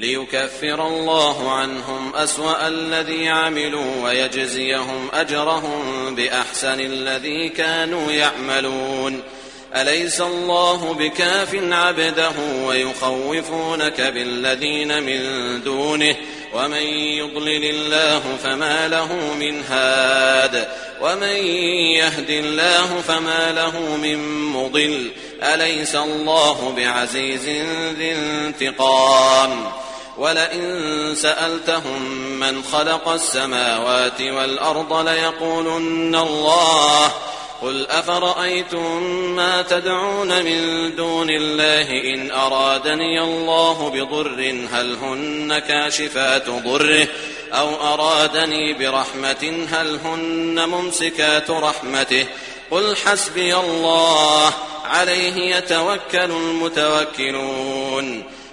ليكفر الله عنهم أسوأ الذي عملوا ويجزيهم أجرهم بأحسن الذي كانوا يعملون. أليس الله بكاف عبده ويخوفونك بالذين من دونه؟ ومن يضلل الله فما له من هاد. ومن يهد الله فما له من مضل. أليس الله بعزيز ذي انتقام؟ وَلَئِن سَأَلْتَهُمْ مَنْ خَلَقَ السَّمَاوَاتِ وَالْأَرْضَ لَيَقُولُنَّ اللَّهُ قل أفرأيتم ما تدعون من دون الله إن أرادني الله بضر هل هن كاشفات ضره أو أرادني برحمة هل هن ممسكات رحمته قل حسبي الله عليه يتوكل المتوكلون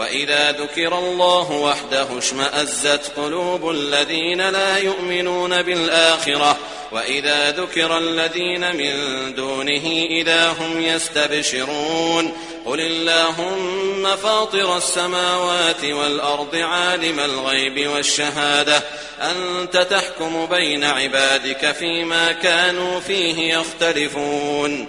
وَإِذَا ذُكِرَ اللَّهُ وَحْدَهُ اشْمَأَزَّتْ قُلُوبُ الَّذِينَ لَا يُؤْمِنُونَ بِالْآخِرَةِ وَإِذَا ذُكِرَ الَّذِينَ مِن دُونِهِ إِذَا هُمْ يَسْتَبْشِرُونَ قُلِ اللَّهُمَّ فَاطِرَ السَّمَاوَاتِ وَالْأَرْضِ عَالِمَ الْغَيْبِ وَالشَّهَادَةِ أَنْتَ تَحْكُمُ بَيْنَ عِبَادِكَ فِيمَا كَانُوا فِيهِ يَخْتَلِفُونَ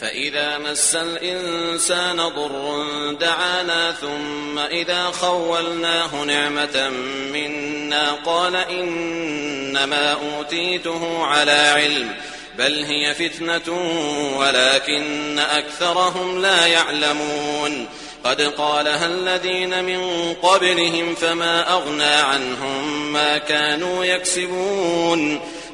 فَإِذَا مَسَّ الْإِنسَانَ ضُرٌّ دَعَانَا ثُمَّ إِذَا خَوَّلْنَاهُ نِعْمَةً مِنَّا قَالَ إِنَّمَا أُوتِيتُهُ عَلَى عِلْمٍ بل هي فتنة ولكن أكثرهم لا يعلمون قد قالها الذين من قبلهم فما أغنى عنهم ما كانوا يكسبون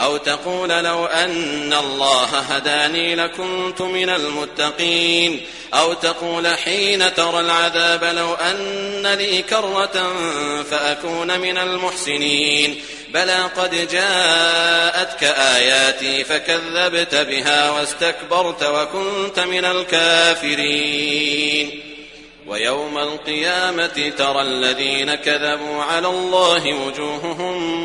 أو تقول لو أن الله هداني لكنت من المتقين. أو تقول حين ترى العذاب لو أن لي كرة فأكون من المحسنين. بلى قد جاءتك آياتي فكذبت بها واستكبرت وكنت من الكافرين. ويوم القيامة ترى الذين كذبوا على الله وجوههم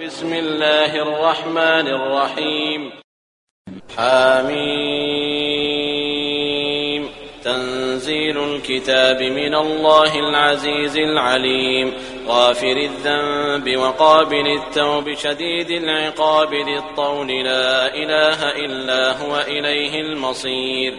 بسم الله الرحمن الرحيم. حاميم تنزيل الكتاب من الله العزيز العليم. غافر الذنب وقابل التوب شديد العقاب للطول لا إله إلا هو إليه المصير.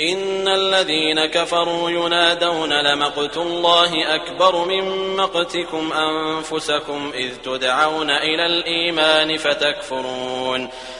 ان الذين كفروا ينادون لمقت الله اكبر من مقتكم انفسكم اذ تدعون إلى الايمان فتكفرون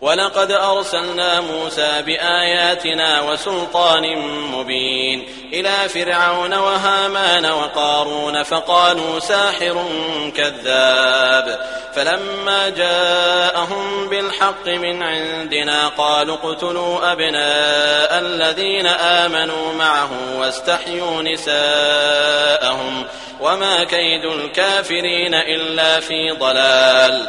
وَلَقَدْ أَرْسَلْنَا مُوسَى بِآيَاتِنَا وَسُلْطَانٍ مُبِينٍ إِلَى فِرْعَوْنَ وَهَامَانَ وَقَارُونَ فَقَالُوا سَاحِرٌ كَذَّابٌ فَلَمَّا جَاءَهُم بِالْحَقِّ مِنْ عِندِنَا قَالُوا اقْتُلُوا أَبْنَاءَ الَّذِينَ آمَنُوا مَعَهُ وَاسْتَحْيُوا نِسَاءَهُمْ وَمَا كَيْدُ الْكَافِرِينَ إِلَّا فِي ضَلَالٍ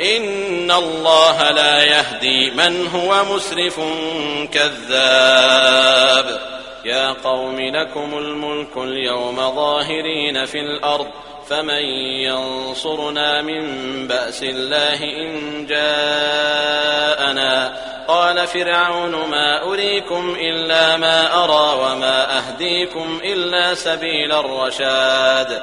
ان اللہ لا يهدي من هو مسرف كذاب. يا قوم لكم الملك اليوم ظاهرين في الأرض فمن ينصرنا من بأس الله إن جاءنا قال فرعون ما أريكم إلا ما أرى وما أهديكم إلا سبيل الرشاد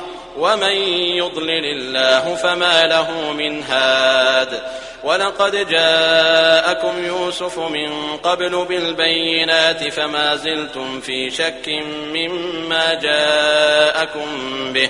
ومن يضلل الله فما له من هاد ولقد جاءكم يوسف من قبل بالبينات فما زلتم في شك مما جاءكم به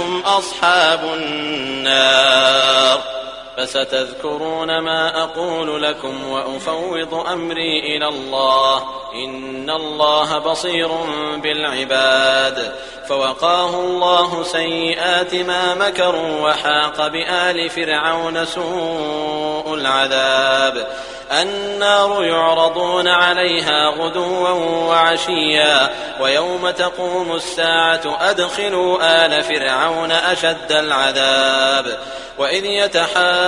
هم أصحاب النار فستذكرون ما أقول لكم وأفوض أمري إلى الله. إن الله بصير بالعباد. فوقاه الله سيئات ما مكروا وحاق بآل فرعون سوء العذاب. النار يعرضون عليها غدوا وعشيا. ويوم تقوم الساعة أدخلوا آل فرعون أشد العذاب. وإذ يتحاب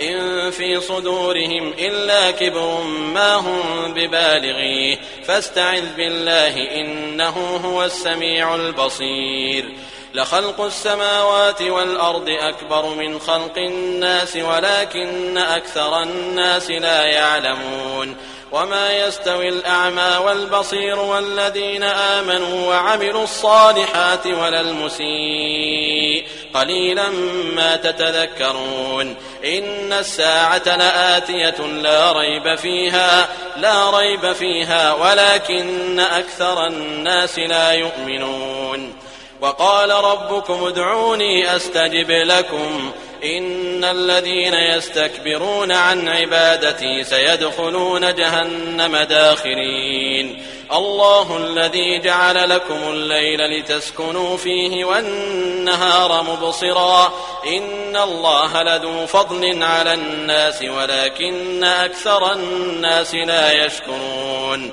إن في صدورهم إلا كبر ما هم ببالغيه فاستعذ بالله إنه هو السميع البصير. لخلق السماوات والأرض أكبر من خلق الناس ولكن أكثر الناس لا يعلمون. وما يستوي الأعمى والبصير والذين آمنوا وعملوا الصالحات ولا المسيء. قليلا ما تتذكرون إن الساعة لآتية لا ريب فيها لا ريب فيها ولكن أكثر الناس لا يؤمنون. وقال ربكم ادعوني أستجب لكم. إن الذين يستكبرون عن عبادتي سيدخلون جهنم داخرين. الله الذي جعل لكم الليل لتسكنوا فيه والنهار مبصرا. إن الله لذو فضل على الناس ولكن أكثر الناس لا يشكرون.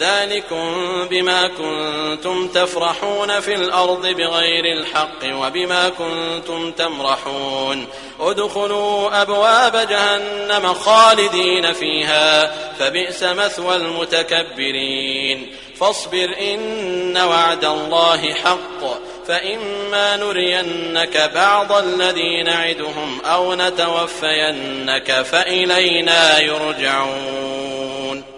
ذلكم بما كنتم تفرحون في الأرض بغير الحق وبما كنتم تمرحون. ادخلوا أبواب جهنم خالدين فيها فبئس مثوى المتكبرين. فاصبر إن وعد الله حق فإما نرينك بعض الذي نعدهم أو نتوفينك فإلينا يرجعون.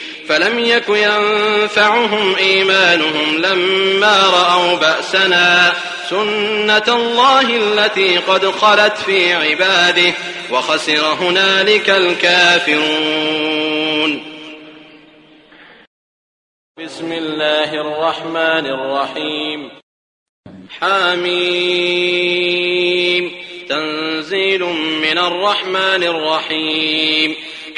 فلم يك ينفعهم إيمانهم لما رأوا بأسنا سنة الله التي قد خلت في عباده وخسر هنالك الكافرون بسم الله الرحمن الرحيم حميم تنزيل من الرحمن الرحيم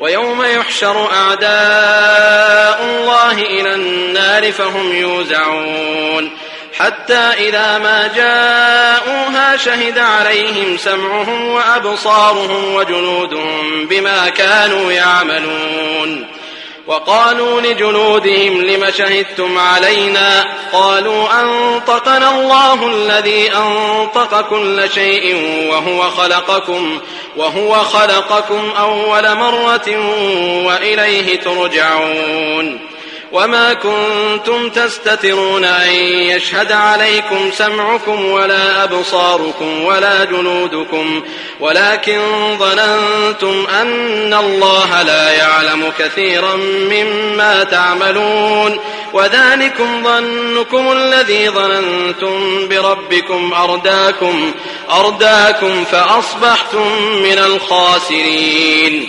ويوم يحشر أعداء الله إلى النار فهم يوزعون. حتى إذا ما جاءوها شهد عليهم سمعهم وأبصارهم وجنودهم بما كانوا يعملون. وقالوا لجنودهم لما شهدتم علينا قالوا أنطقنا الله الذي أنطق كل شيء وهو خلقكم وهو خلقكم أول مرة وإليه ترجعون وما كنتم تستترون أن يشهد عليكم سمعكم ولا أبصاركم ولا جنودكم ولكن ظننتم أن الله لا يعلم كثيرا مما تعملون وذلكم ظنكم الذي ظننتم بربكم أرداكم, أرداكم فأصبحتم من الخاسرين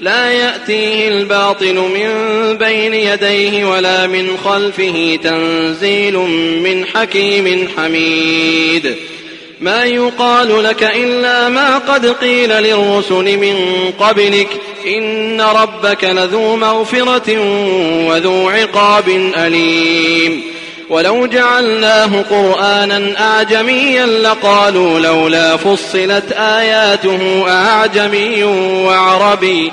لا يأتيه الباطل من بين يديه ولا من خلفه تنزيل من حكيم حميد. ما يقال لك إلا ما قد قيل للرسل من قبلك. إن ربك لذو مغفرة وذو عقاب أليم. ولو جعلناه قرآنا أعجميا لقالوا لولا فصلت آياته أعجمي وعربي.